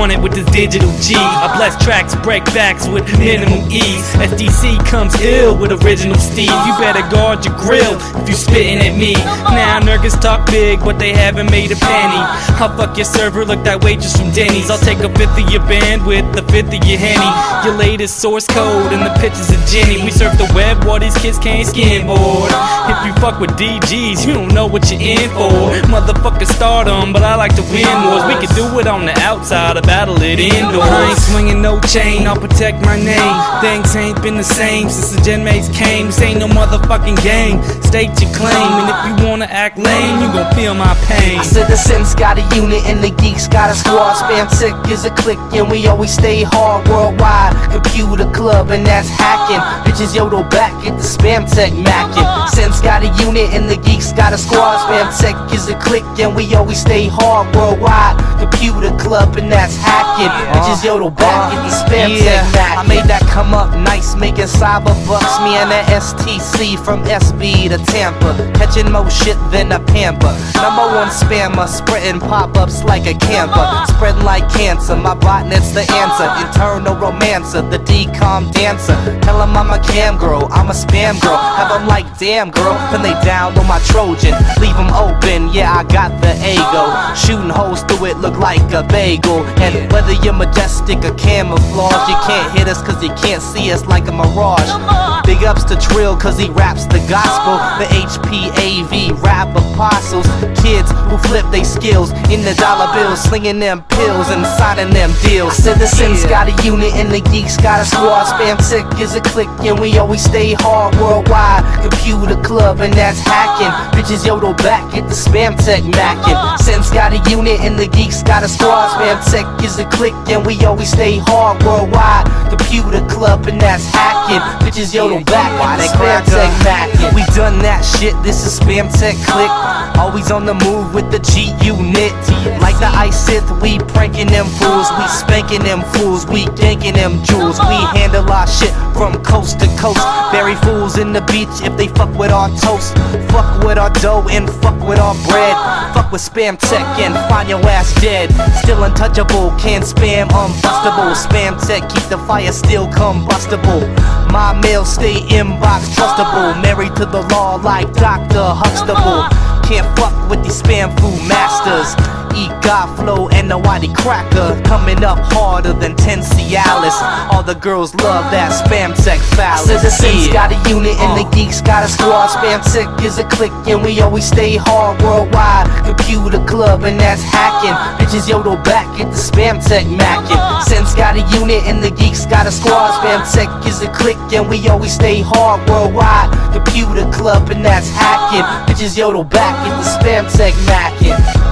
want it with this digital G. I bless tracks, break backs with minimal ease. SDC comes ill with original Steve. You better guard your grill if you spitting at me. Now niggas talk big, but they haven't made a penny. I'll fuck your server, look that waitress from Denny's. I'll take a fifth of your bandwidth, a fifth of your henny. Your latest source code and the pictures of Jenny. We surf the web while these kids can't skimboard. If you fuck with DGs, you don't know what you're in for. Motherfucker stardom, but I like to win wars. We can do it on the outside or battle it indoors. I ain't swinging no chain, I'll protect my name. Things ain't been the same since the Gen Mates came. This ain't no motherfucking game. State your claim, and if you wanna act lame, you gon' feel my pain. I said the Sims got a unit and the geeks got a squad. Spam tech is a click and we always stay hard worldwide. Computer club and that's hacking. Bitches yodel back at the Spamtec macking. Sims got a unit and the geeks got a squad. Spamtec is a click and we always stay hard worldwide. Computer club and that's hacking. Bitches yodel back at the Spamtec macking. I made that come up nice, making cyber bucks. Me and the STC from SB to Tampa. Catching more shit than a pamper. Number one spammer, spreading pop ups like a camper. Spreading like cancer, my botnet's the answer. Internal romancer, the decom dancer. Tell 'em I'm a cam girl, I'm a spam girl. Have 'em like, damn girl, then they down on my Trojan. Leave 'em open, yeah, I got the ego. Shooting holes through it, look like a bagel. And whether you're majestic or camouflage, you can't hit us cause you can't see us like a mirage. Big ups to Trill cause he raps the gospel. The HPAV rap apostles. Kids who flip they skills in the dollar bills, slinging them pills and signing them deals. Sims got a unit and the geeks got a squad. Spamtec is a click and we always stay hard worldwide. Computer club and that's hacking. Bitches yodel back at the spam tech macking. Sims got a unit and the geeks got a squad. Spamtec is a click and we always stay hard worldwide. Computer club and that's hacking. Bitches yodel back at the Spamtec macking. We done that shit, this is Spamtec click. Always on the move with the G unit. Like the ice Sith, we pranking them fools. We spanking them fools, we ganking them jewels. We handle our shit from coast to coast. Bury fools in the beach if they fuck with our toast. Fuck with our dough and fuck with our bread. Fuck with Spamtec and find your ass dead. Still untouchable, can't spam unbustable. Spam tech, keep the fire still combustible. My mail stay inbox trustable. Married to the law like Dr. Huxtable. Can't fuck with these spam food masters. Eat God flow and the YTcracker. Coming up harder than 10 Cialis. The girls love that Spamtec Sims Yeah. got a unit and the geeks got a squad. Spamtec is a click and we always stay hard worldwide. Computer club and that's hacking. Bitches yodel back at the Spamtec macking. Sims got a unit and the geeks got a squad. Spamtec is a click and we always stay hard worldwide. Computer club and that's hacking. Bitches yodel back at the Spamtec macking.